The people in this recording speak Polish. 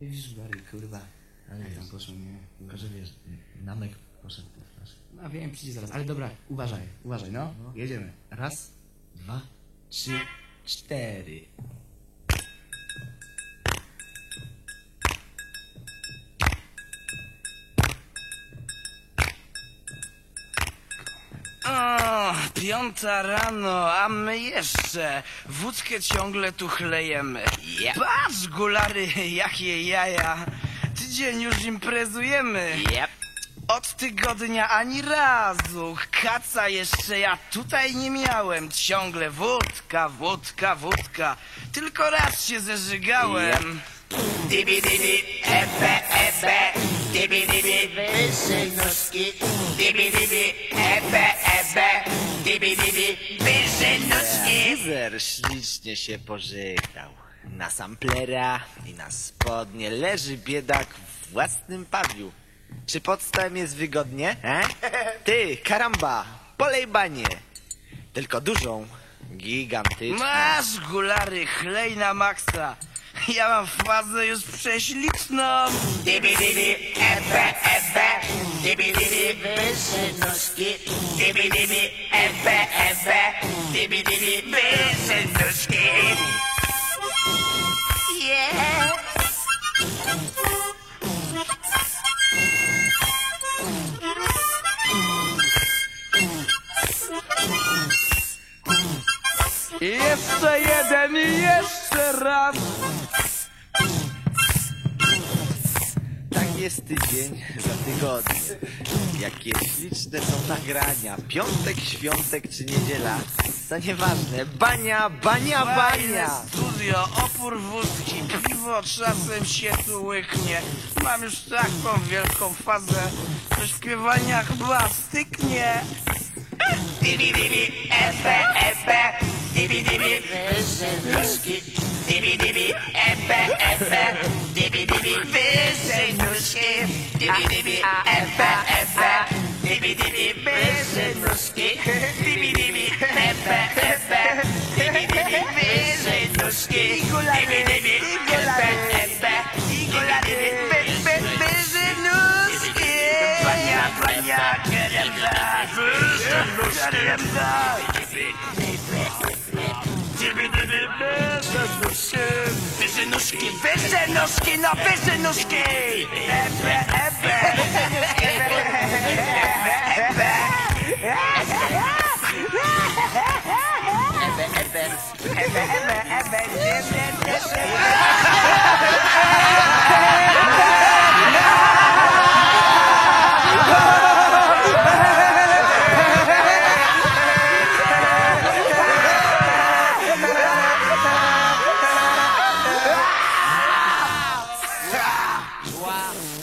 Widzisz, Gary, kurwa. Ale Jak wiesz, tam poszło, nie? tylko że wiesz, namek poszedł po flaszę. No wiem, przyjdzie zaraz, ale dobra, uważaj, uważaj, no. Jedziemy. Raz, dwa, trzy, cztery. O, piąta rano, a my jeszcze wódkę ciągle tu chlejemy. Patrz, gulary, jakie jaja. Tydzień już imprezujemy. Od tygodnia ani razu. Kaca jeszcze ja tutaj nie miałem. Ciągle wódka, wódka, wódka. Tylko raz się zeżygałem. Dibi dibi, epe epe, dibi dibi, wyżej nóżki. Dibi dibi, epe ślicznie się pożegnał. Na samplera i na spodnie leży biedak w własnym pawiu. Czy pod stołem jest wygodnie? E? Ty, karamba, polej banie. Tylko dużą, gigantyczną. Masz, gulary, chlej na maksa. Ja mam fazę już prześliczną. Dibi dibi, epe epe, dibi dibi, wyżej nóżki. Dibi dibi, epe epe, dibi dibi, wyżej nóżki. Yeah. Jeszcze jeden i jeszcze raz. Jest tydzień za tygodnie. Jakie śliczne są nagrania. Piątek, świątek czy niedziela. To nieważne. Bania, bania, bania. Studio, opór wódki, piwo czasem się tu łyknie. Mam już taką wielką fazę, że śpiewania chyba styknie. Dibi dibi, epe epe, dibi dibi, wyżej nóżki. Dibi dibi, epe epe, dibi dibi, wyżej nóżki. Dibi dibi, epe epe, dibi dibi, wyżej nóżki. Dibi dibi, epe epe, dibi dibi, wyżej nóżki. Bania, bania, geremda, wyżej nóżki. Wyżej nóżki, wyżej nóżki, no wyżej nóżki! Epe, epe! Epe, epe! Epe, epe, epe! Wow.